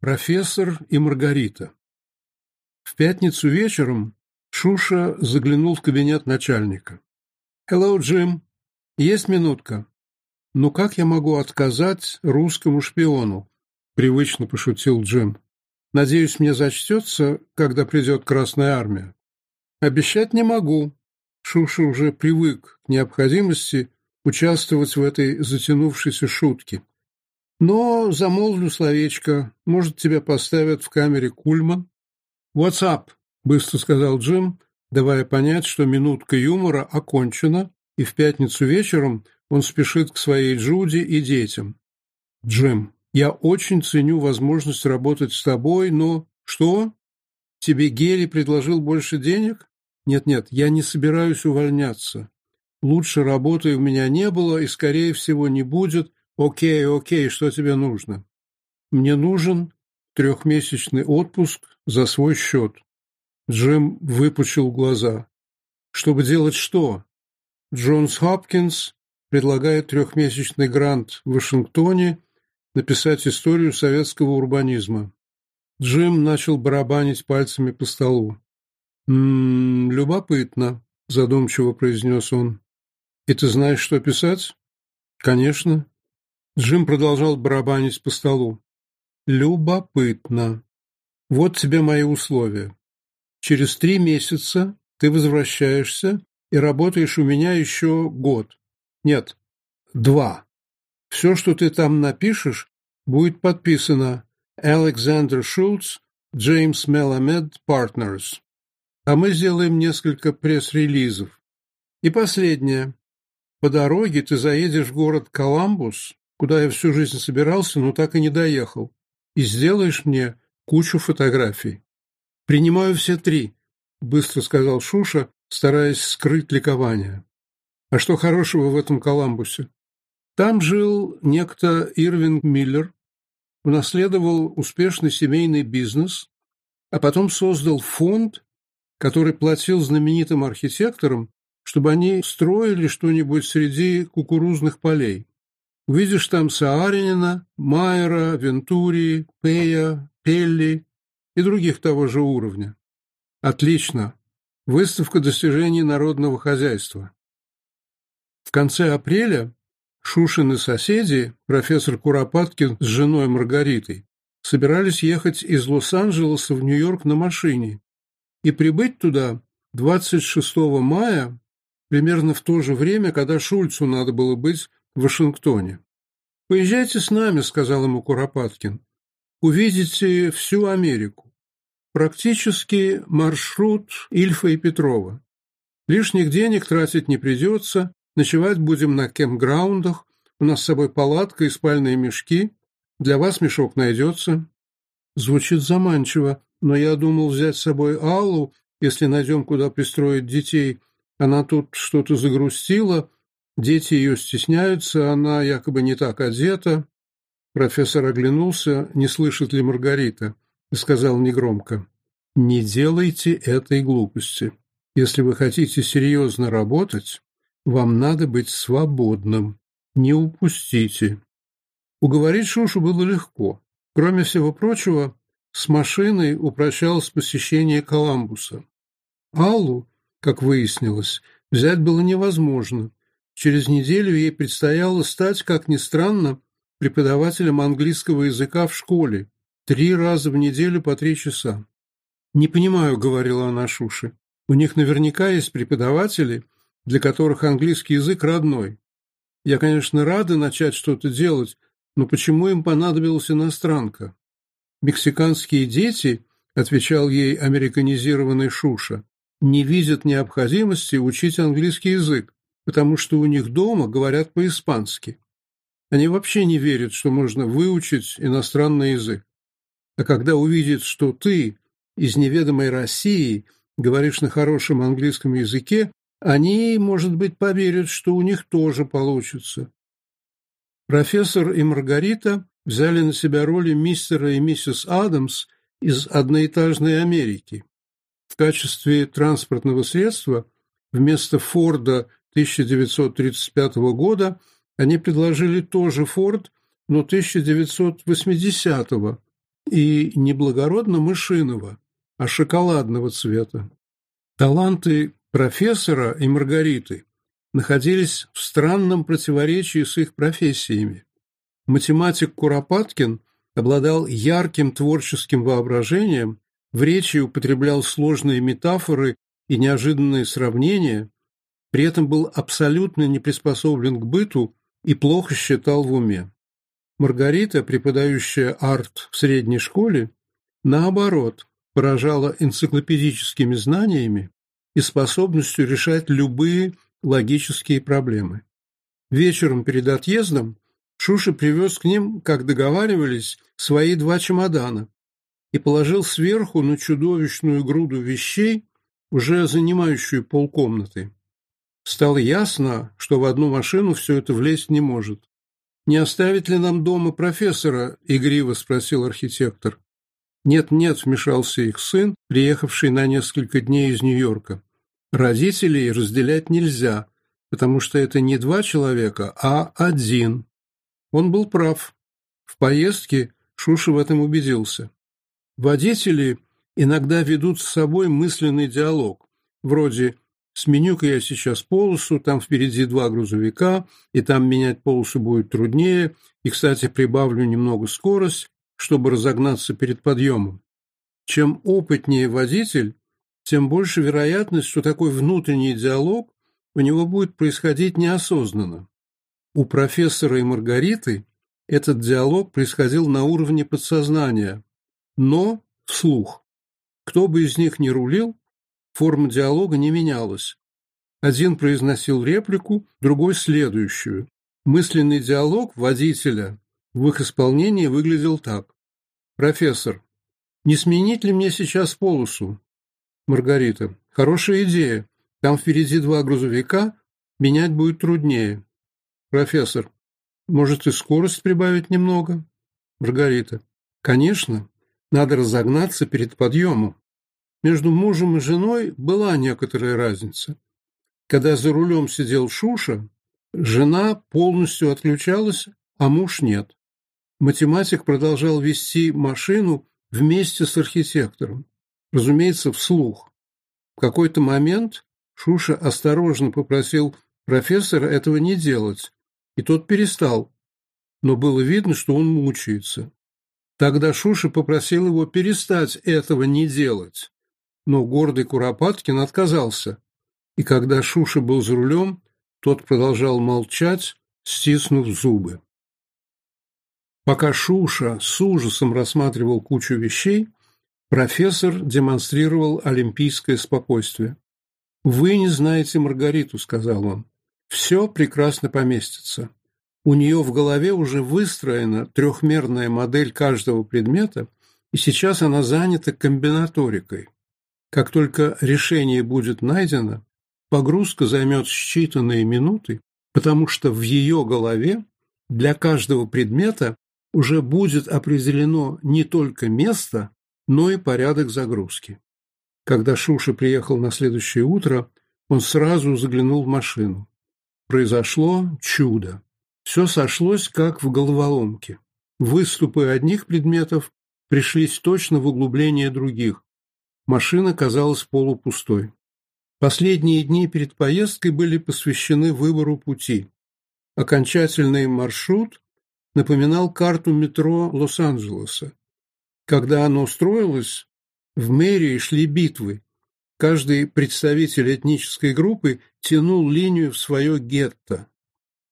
Профессор и Маргарита. В пятницу вечером Шуша заглянул в кабинет начальника. «Hello, Джим. Есть минутка? Ну как я могу отказать русскому шпиону?» — привычно пошутил Джим. «Надеюсь, мне зачтется, когда придет Красная Армия?» «Обещать не могу». Шуша уже привык к необходимости участвовать в этой затянувшейся шутке. Но замолвлю словечко. Может, тебя поставят в камере Кульман? «What's up?» — быстро сказал Джим, давая понять, что минутка юмора окончена, и в пятницу вечером он спешит к своей Джуди и детям. «Джим, я очень ценю возможность работать с тобой, но...» «Что? Тебе Герри предложил больше денег?» «Нет-нет, я не собираюсь увольняться. Лучше работы у меня не было и, скорее всего, не будет, «Окей, окей, что тебе нужно?» «Мне нужен трехмесячный отпуск за свой счет». Джим выпучил глаза. «Чтобы делать что?» Джонс Хопкинс предлагает трехмесячный грант в Вашингтоне написать историю советского урбанизма. Джим начал барабанить пальцами по столу. «М -м, «Любопытно», — задумчиво произнес он. «И ты знаешь, что писать?» «Конечно. Джим продолжал барабанить по столу. «Любопытно. Вот тебе мои условия. Через три месяца ты возвращаешься и работаешь у меня еще год. Нет, два. Все, что ты там напишешь, будет подписано Александр Шулц, Джеймс Меламед Партнерс. А мы сделаем несколько пресс-релизов. И последнее. По дороге ты заедешь в город Коламбус куда я всю жизнь собирался, но так и не доехал. И сделаешь мне кучу фотографий. Принимаю все три, быстро сказал Шуша, стараясь скрыть ликование. А что хорошего в этом Коламбусе? Там жил некто Ирвин Миллер, унаследовал успешный семейный бизнес, а потом создал фонд, который платил знаменитым архитекторам, чтобы они строили что-нибудь среди кукурузных полей. Увидишь там Сааринина, Майера, Вентури, Пея, Пелли и других того же уровня. Отлично. Выставка достижений народного хозяйства. В конце апреля Шушин и соседи, профессор Куропаткин с женой Маргаритой, собирались ехать из Лос-Анджелеса в Нью-Йорк на машине и прибыть туда 26 мая, примерно в то же время, когда Шульцу надо было быть в Вашингтоне. «Поезжайте с нами», — сказал ему Куропаткин. «Увидите всю Америку. Практически маршрут Ильфа и Петрова. Лишних денег тратить не придется, ночевать будем на кемпграундах, у нас с собой палатка и спальные мешки, для вас мешок найдется». Звучит заманчиво, но я думал взять с собой Аллу, если найдем, куда пристроить детей. Она тут что-то загрустила, Дети ее стесняются, она якобы не так одета. Профессор оглянулся, не слышит ли Маргарита, и сказал негромко, «Не делайте этой глупости. Если вы хотите серьезно работать, вам надо быть свободным. Не упустите». Уговорить Шушу было легко. Кроме всего прочего, с машиной упрощалось посещение Коламбуса. Аллу, как выяснилось, взять было невозможно – Через неделю ей предстояло стать, как ни странно, преподавателем английского языка в школе, три раза в неделю по три часа. «Не понимаю», — говорила она Шуше, — «у них наверняка есть преподаватели, для которых английский язык родной. Я, конечно, рада начать что-то делать, но почему им понадобилась иностранка?» «Мексиканские дети», — отвечал ей американизированный Шуша, — «не видят необходимости учить английский язык потому что у них дома говорят по-испански. Они вообще не верят, что можно выучить иностранный язык. А когда увидят, что ты из неведомой России говоришь на хорошем английском языке, они, может быть, поверят, что у них тоже получится. Профессор и Маргарита взяли на себя роли мистера и миссис Адамс из одноэтажной Америки. В качестве транспортного средства вместо Форда 1935 года они предложили тоже Форд, но 1980-го и неблагородно а мышиного, а шоколадного цвета. Таланты профессора и Маргариты находились в странном противоречии с их профессиями. Математик Куропаткин обладал ярким творческим воображением, в речи употреблял сложные метафоры и неожиданные сравнения, при этом был абсолютно не приспособлен к быту и плохо считал в уме. Маргарита, преподающая арт в средней школе, наоборот, поражала энциклопедическими знаниями и способностью решать любые логические проблемы. Вечером перед отъездом Шуша привез к ним, как договаривались, свои два чемодана и положил сверху на чудовищную груду вещей, уже занимающую полкомнаты. Стало ясно, что в одну машину все это влезть не может. «Не оставит ли нам дома профессора?» – игриво спросил архитектор. «Нет-нет», – вмешался их сын, приехавший на несколько дней из Нью-Йорка. «Родителей разделять нельзя, потому что это не два человека, а один». Он был прав. В поездке Шуша в этом убедился. Водители иногда ведут с собой мысленный диалог, вроде Сменю-ка я сейчас полосу, там впереди два грузовика, и там менять полосу будет труднее, и, кстати, прибавлю немного скорость, чтобы разогнаться перед подъемом. Чем опытнее водитель, тем больше вероятность, что такой внутренний диалог у него будет происходить неосознанно. У профессора и Маргариты этот диалог происходил на уровне подсознания, но вслух. Кто бы из них ни рулил, Форма диалога не менялась. Один произносил реплику, другой – следующую. Мысленный диалог водителя в их исполнении выглядел так. «Профессор, не сменить ли мне сейчас полосу?» «Маргарита, хорошая идея. Там впереди два грузовика, менять будет труднее». «Профессор, может и скорость прибавить немного?» «Маргарита, конечно, надо разогнаться перед подъемом» между мужем и женой была некоторая разница. Когда за рулем сидел Шуша, жена полностью отключалась, а муж нет. Математик продолжал вести машину вместе с архитектором, разумеется, вслух. В какой-то момент Шуша осторожно попросил профессора этого не делать, и тот перестал, но было видно, что он мучается. Тогда Шуша попросил его перестать этого не делать но гордый Куропаткин отказался, и когда Шуша был за рулем, тот продолжал молчать, стиснув зубы. Пока Шуша с ужасом рассматривал кучу вещей, профессор демонстрировал олимпийское спокойствие. «Вы не знаете Маргариту», — сказал он. «Все прекрасно поместится. У нее в голове уже выстроена трехмерная модель каждого предмета, и сейчас она занята комбинаторикой. Как только решение будет найдено, погрузка займет считанные минуты, потому что в ее голове для каждого предмета уже будет определено не только место, но и порядок загрузки. Когда Шуша приехал на следующее утро, он сразу заглянул в машину. Произошло чудо. Все сошлось, как в головоломке. Выступы одних предметов пришлись точно в углубление других, машина казалась полупустой. Последние дни перед поездкой были посвящены выбору пути. Окончательный маршрут напоминал карту метро Лос-Анджелеса. Когда оно строилось, в мэрии шли битвы. Каждый представитель этнической группы тянул линию в свое гетто.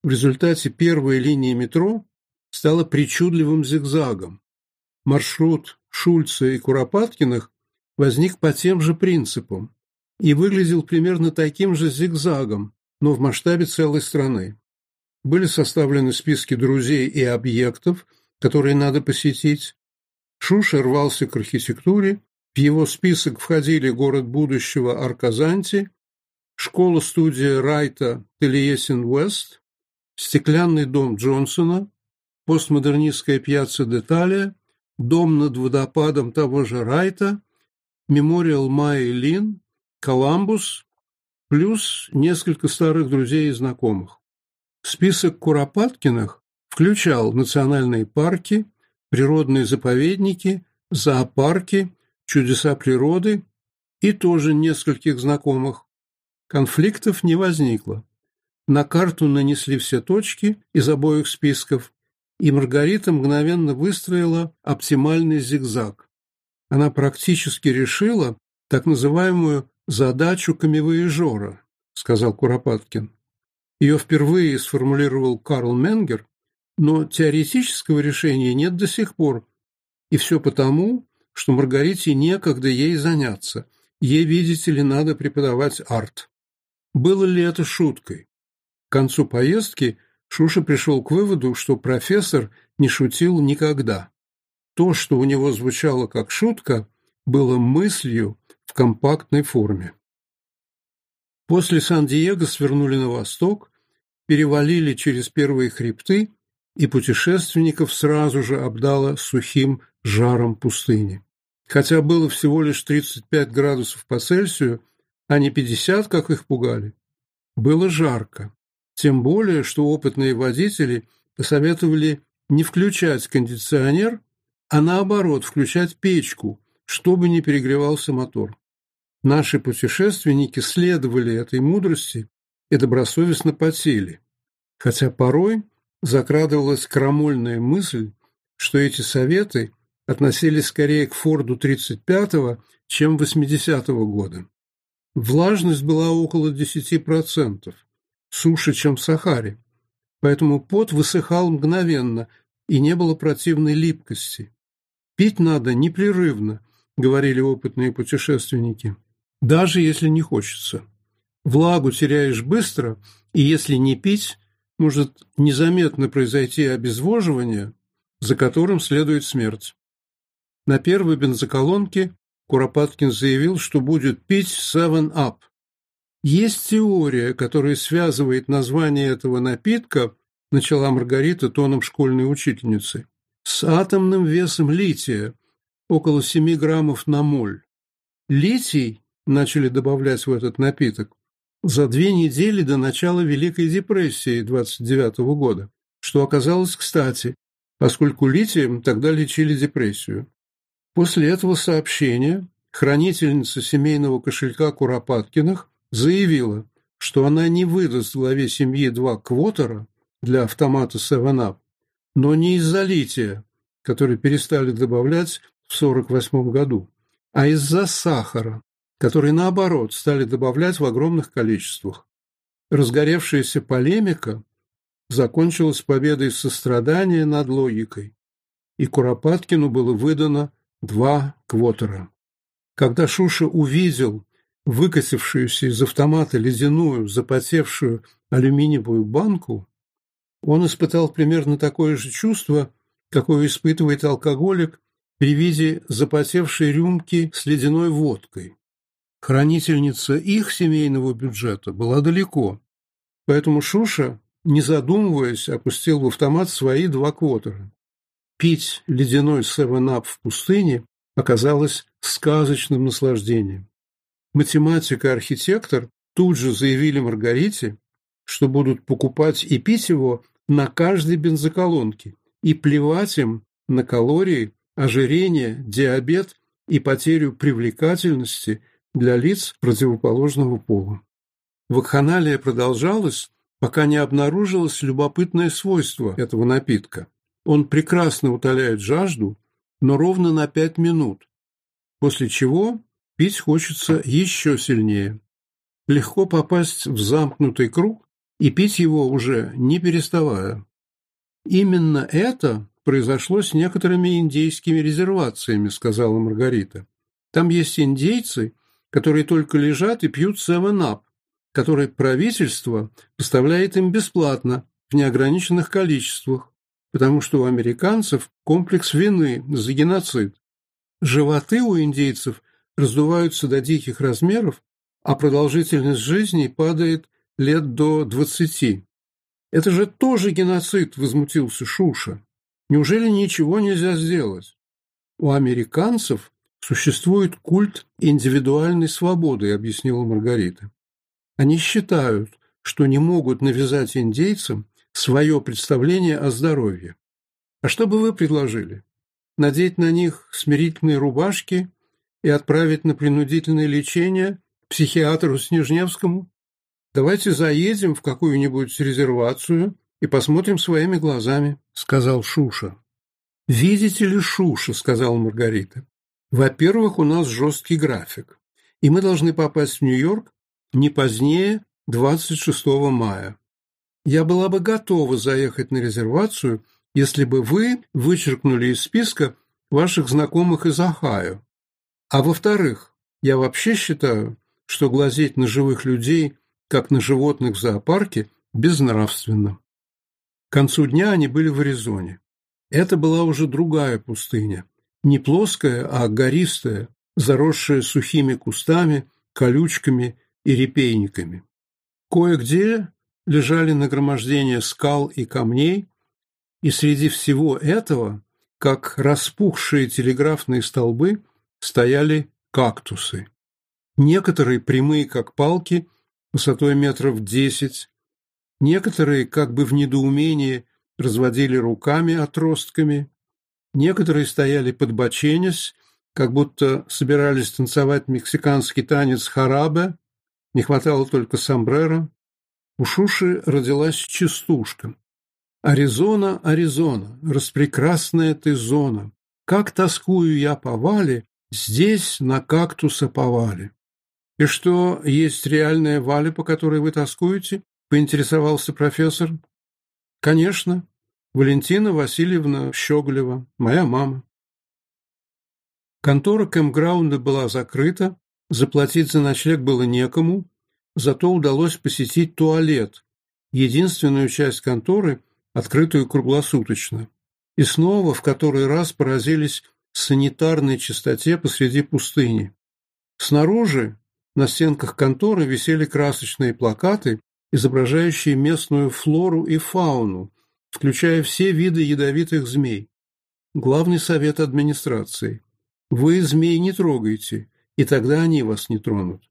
В результате первая линия метро стала причудливым зигзагом. Маршрут Шульца и Куропаткиных возник по тем же принципам и выглядел примерно таким же зигзагом, но в масштабе целой страны. Были составлены списки друзей и объектов, которые надо посетить. Шуша рвался к архитектуре, в его список входили город будущего Арказанти, школа-студия Райта Телиесин Уэст, стеклянный дом Джонсона, постмодернистская пьяца Деталия, дом над водопадом того же Райта, Мемориал Майи Лин, Коламбус, плюс несколько старых друзей и знакомых. Список Куропаткиных включал национальные парки, природные заповедники, зоопарки, чудеса природы и тоже нескольких знакомых. Конфликтов не возникло. На карту нанесли все точки из обоих списков, и Маргарита мгновенно выстроила оптимальный зигзаг она практически решила так называемую задачу камевоежора, сказал Куропаткин. Ее впервые сформулировал Карл Менгер, но теоретического решения нет до сих пор. И все потому, что Маргарите некогда ей заняться. Ей, видите ли, надо преподавать арт. Было ли это шуткой? К концу поездки Шуша пришел к выводу, что профессор не шутил никогда. То, что у него звучало как шутка, было мыслью в компактной форме. После Сан-Диего свернули на восток, перевалили через первые хребты, и путешественников сразу же обдало сухим жаром пустыни. Хотя было всего лишь 35 градусов по Цельсию, а не 50, как их пугали, было жарко. Тем более, что опытные водители посоветовали не включать кондиционер а наоборот включать печку, чтобы не перегревался мотор. Наши путешественники следовали этой мудрости и добросовестно потели, хотя порой закрадывалась крамольная мысль, что эти советы относились скорее к Форду 35-го, чем 80-го года. Влажность была около 10%, суше, чем в Сахаре, поэтому пот высыхал мгновенно и не было противной липкости. Пить надо непрерывно, говорили опытные путешественники, даже если не хочется. Влагу теряешь быстро, и если не пить, может незаметно произойти обезвоживание, за которым следует смерть. На первой бензоколонке Куропаткин заявил, что будет пить Seven Up. Есть теория, которая связывает название этого напитка, начала Маргарита тоном школьной учительницы, с атомным весом лития около 7 граммов на моль. Литий начали добавлять в этот напиток за две недели до начала Великой депрессии 29 -го года, что оказалось кстати, поскольку литием тогда лечили депрессию. После этого сообщения хранительница семейного кошелька Куропаткиных заявила, что она не выдаст главе семьи два квотера для автомата 7-Up, но не из-за лития, который перестали добавлять в 1948 году, а из-за сахара, который, наоборот, стали добавлять в огромных количествах. Разгоревшаяся полемика закончилась победой сострадания над логикой, и Куропаткину было выдано два квотера. Когда Шуша увидел выкосившуюся из автомата ледяную, запотевшую алюминиевую банку, он испытал примерно такое же чувство, какое испытывает алкоголик при виде запотевшей рюмки с ледяной водкой. Хранительница их семейного бюджета была далеко, поэтому Шуша, не задумываясь, опустил в автомат свои два квотера. Пить ледяной севенап в пустыне оказалось сказочным наслаждением. Математик и архитектор тут же заявили Маргарите, что будут покупать и пить его на каждой бензоколонке, и плевать им на калории, ожирение, диабет и потерю привлекательности для лиц противоположного пола. Вакханалия продолжалась, пока не обнаружилось любопытное свойство этого напитка. Он прекрасно утоляет жажду, но ровно на пять минут, после чего пить хочется еще сильнее. Легко попасть в замкнутый круг и пить его уже не переставая. Именно это произошло с некоторыми индейскими резервациями, сказала Маргарита. Там есть индейцы, которые только лежат и пьют 7-Up, который правительство поставляет им бесплатно в неограниченных количествах, потому что у американцев комплекс вины за геноцид. Животы у индейцев раздуваются до диких размеров, а продолжительность жизни падает лет до двадцати. Это же тоже геноцид, возмутился Шуша. Неужели ничего нельзя сделать? У американцев существует культ индивидуальной свободы, объяснила Маргарита. Они считают, что не могут навязать индейцам свое представление о здоровье. А что бы вы предложили? Надеть на них смирительные рубашки и отправить на принудительное лечение психиатру Снежневскому? Давайте заедем в какую-нибудь резервацию и посмотрим своими глазами», — сказал Шуша. «Видите ли, Шуша», — сказал Маргарита, — «во-первых, у нас жесткий график, и мы должны попасть в Нью-Йорк не позднее 26 мая. Я была бы готова заехать на резервацию, если бы вы вычеркнули из списка ваших знакомых из Ахаю. А во-вторых, я вообще считаю, что глазеть на живых людей как на животных в зоопарке, безнравственно. К концу дня они были в Аризоне. Это была уже другая пустыня. Не плоская, а гористая, заросшая сухими кустами, колючками и репейниками. Кое-где лежали нагромождения скал и камней, и среди всего этого, как распухшие телеграфные столбы, стояли кактусы. Некоторые прямые, как палки, высотой метров десять. Некоторые, как бы в недоумении, разводили руками отростками, некоторые стояли подбоченясь, как будто собирались танцевать мексиканский танец харабе, не хватало только сомбреро. У Шуши родилась частушка. «Аризона, Аризона, распрекрасная ты зона, как тоскую я по Вале, здесь на кактуса повали». «И что, есть реальная Валя, по которой вы тоскуете?» — поинтересовался профессор. «Конечно. Валентина Васильевна Щеголева, моя мама». Контора Кэмграунда была закрыта, заплатить за ночлег было некому, зато удалось посетить туалет, единственную часть конторы, открытую круглосуточно. И снова в который раз поразились санитарной чистоте посреди пустыни. Снаружи на стенках конторы висели красочные плакаты, изображающие местную флору и фауну, включая все виды ядовитых змей. Главный совет администрации. Вы змей не трогайте, и тогда они вас не тронут.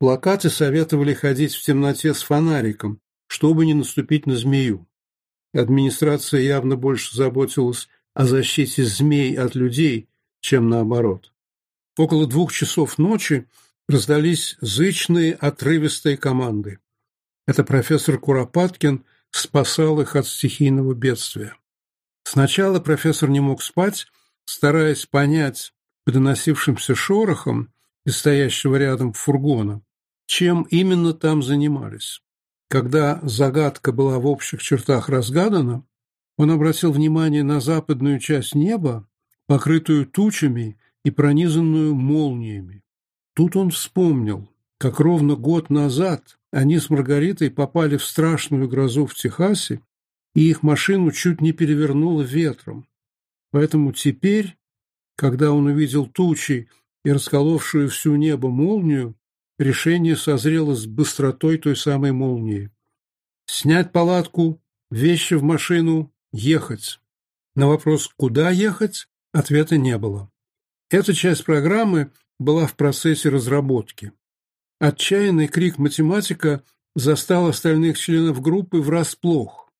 Плакаты советовали ходить в темноте с фонариком, чтобы не наступить на змею. Администрация явно больше заботилась о защите змей от людей, чем наоборот. Около двух часов ночи раздались зычные, отрывистые команды. Это профессор Куропаткин спасал их от стихийного бедствия. Сначала профессор не мог спать, стараясь понять по доносившимся шорохам и стоящего рядом фургона, чем именно там занимались. Когда загадка была в общих чертах разгадана, он обратил внимание на западную часть неба, покрытую тучами и пронизанную молниями. Тут он вспомнил, как ровно год назад они с Маргаритой попали в страшную грозу в Техасе, и их машину чуть не перевернуло ветром. Поэтому теперь, когда он увидел тучи и расколовшую всю небо молнию, решение созрело с быстротой той самой молнии. Снять палатку, вещи в машину, ехать. На вопрос «Куда ехать?» ответа не было. Эта часть программы была в процессе разработки. Отчаянный крик математика застал остальных членов группы врасплох.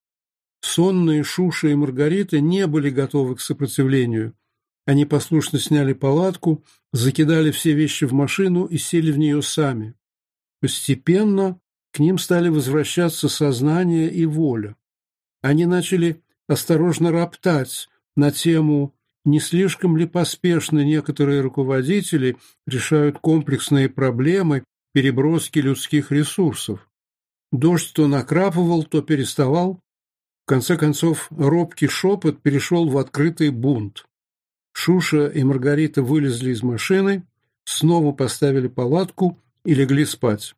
Сонные Шуша и Маргарита не были готовы к сопротивлению. Они послушно сняли палатку, закидали все вещи в машину и сели в нее сами. Постепенно к ним стали возвращаться сознание и воля. Они начали осторожно роптать на тему не слишком ли поспешно некоторые руководители решают комплексные проблемы переброски людских ресурсов. Дождь то накрапывал, то переставал. В конце концов, робкий шепот перешел в открытый бунт. Шуша и Маргарита вылезли из машины, снова поставили палатку и легли спать.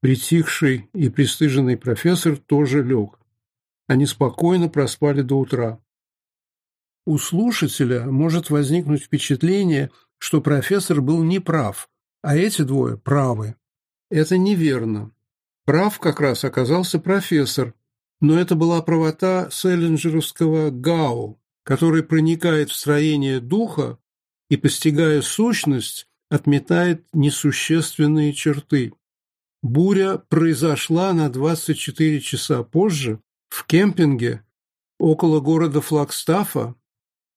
Притихший и пристыженный профессор тоже лег. Они спокойно проспали до утра. У слушателя может возникнуть впечатление, что профессор был неправ, а эти двое правы. Это неверно. Прав как раз оказался профессор, но это была правота селлинджеровского Гау, который проникает в строение духа и, постигая сущность, отметает несущественные черты. Буря произошла на 24 часа позже в кемпинге около города Флагстафа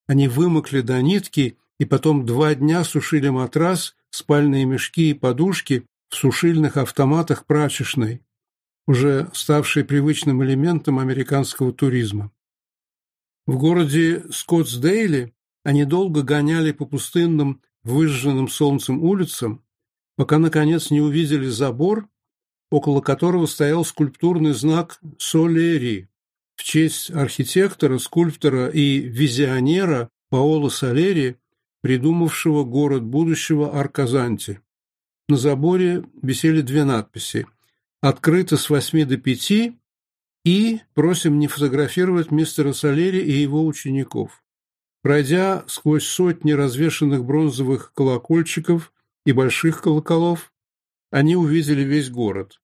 они вымокли до нитки и потом два дня сушили матрас, спальные мешки и подушки в сушильных автоматах прачечной, уже ставшей привычным элементом американского туризма. В городе Скоттсдейли они долго гоняли по пустынным, выжженным солнцем улицам, пока, наконец, не увидели забор, около которого стоял скульптурный знак «Солери», в честь архитектора, скульптора и визионера Паоло Салери, придумавшего город будущего Арказанти. На заборе висели две надписи «Открыто с 8 до 5» и «Просим не фотографировать мистера Салери и его учеников». Пройдя сквозь сотни развешанных бронзовых колокольчиков и больших колоколов, они увидели весь город.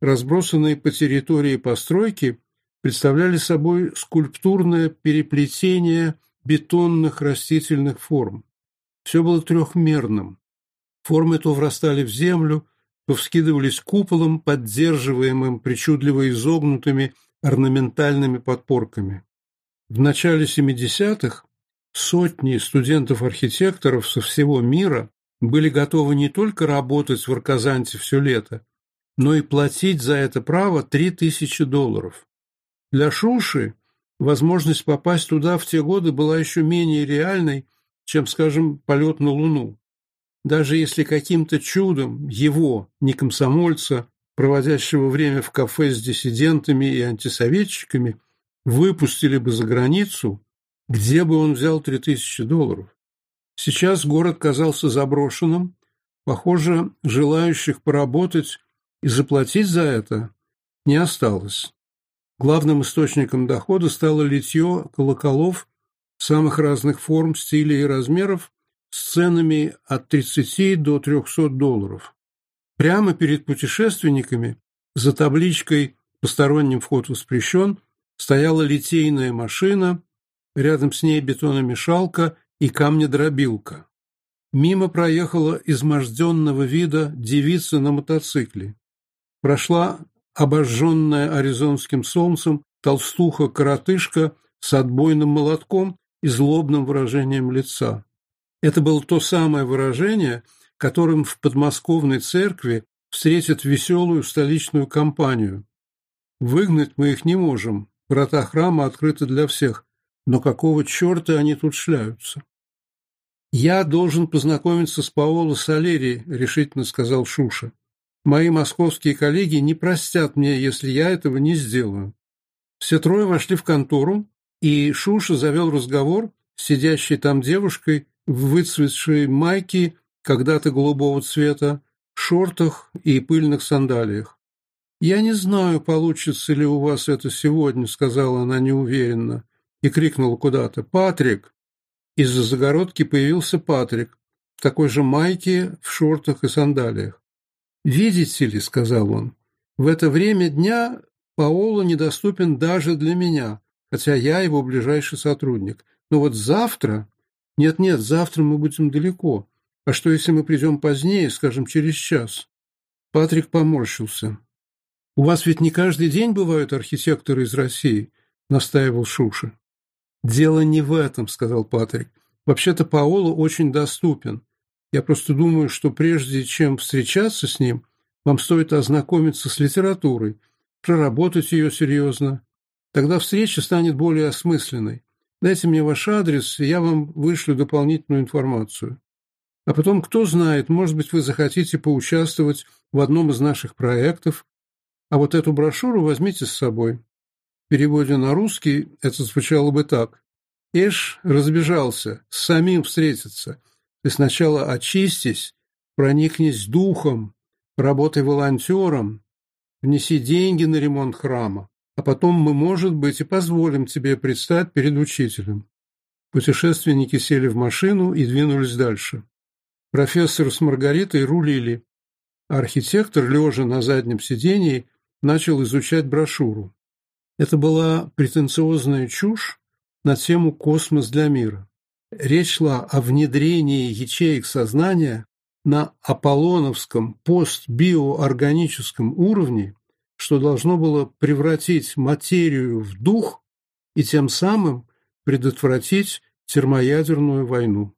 Разбросанные по территории постройки – представляли собой скульптурное переплетение бетонных растительных форм. Все было трехмерным. Формы то врастали в землю, то вскидывались куполом, поддерживаемым причудливо изогнутыми орнаментальными подпорками. В начале 70-х сотни студентов-архитекторов со всего мира были готовы не только работать в Арказанте все лето, но и платить за это право 3000 долларов. Для Шуши возможность попасть туда в те годы была еще менее реальной, чем, скажем, полет на Луну. Даже если каким-то чудом его, не комсомольца, проводящего время в кафе с диссидентами и антисоветчиками, выпустили бы за границу, где бы он взял 3000 долларов? Сейчас город казался заброшенным. Похоже, желающих поработать и заплатить за это не осталось. Главным источником дохода стало литье колоколов самых разных форм, стилей и размеров с ценами от 30 до 300 долларов. Прямо перед путешественниками за табличкой «Посторонним вход воспрещен» стояла литейная машина, рядом с ней бетономешалка и камнедробилка. Мимо проехала изможденного вида девица на мотоцикле. Прошла обожженная аризонским солнцем, толстуха-коротышка с отбойным молотком и злобным выражением лица. Это было то самое выражение, которым в подмосковной церкви встретят веселую столичную компанию. Выгнать мы их не можем, врата храма открыты для всех, но какого черта они тут шляются? «Я должен познакомиться с Паоло Салери», — решительно сказал Шуша. Мои московские коллеги не простят мне, если я этого не сделаю. Все трое вошли в контору, и Шуша завел разговор с сидящей там девушкой в выцветшей майке, когда-то голубого цвета, шортах и пыльных сандалиях. «Я не знаю, получится ли у вас это сегодня», — сказала она неуверенно и крикнула куда-то. «Патрик!» Из-за загородки появился Патрик в такой же майке, в шортах и сандалиях. «Видите ли», — сказал он, — «в это время дня Паоло недоступен даже для меня, хотя я его ближайший сотрудник. Но вот завтра... Нет-нет, завтра мы будем далеко. А что, если мы придем позднее, скажем, через час?» Патрик поморщился. «У вас ведь не каждый день бывают архитекторы из России», — настаивал Шуша. «Дело не в этом», — сказал Патрик. «Вообще-то Паоло очень доступен. Я просто думаю, что прежде чем встречаться с ним, вам стоит ознакомиться с литературой, проработать ее серьезно. Тогда встреча станет более осмысленной. Дайте мне ваш адрес, и я вам вышлю дополнительную информацию. А потом, кто знает, может быть, вы захотите поучаствовать в одном из наших проектов, а вот эту брошюру возьмите с собой. В переводе на русский это звучало бы так. Эш разбежался, с самим встретиться – ты сначала очистись, проникнись духом, работай волонтером, внеси деньги на ремонт храма, а потом мы, может быть, и позволим тебе предстать перед учителем». Путешественники сели в машину и двинулись дальше. Профессор с Маргаритой рулили. Архитектор, лежа на заднем сидении, начал изучать брошюру. Это была претенциозная чушь на тему «Космос для мира». Речь шла о внедрении ячеек сознания на аполлоновском постбиоорганическом уровне, что должно было превратить материю в дух и тем самым предотвратить термоядерную войну.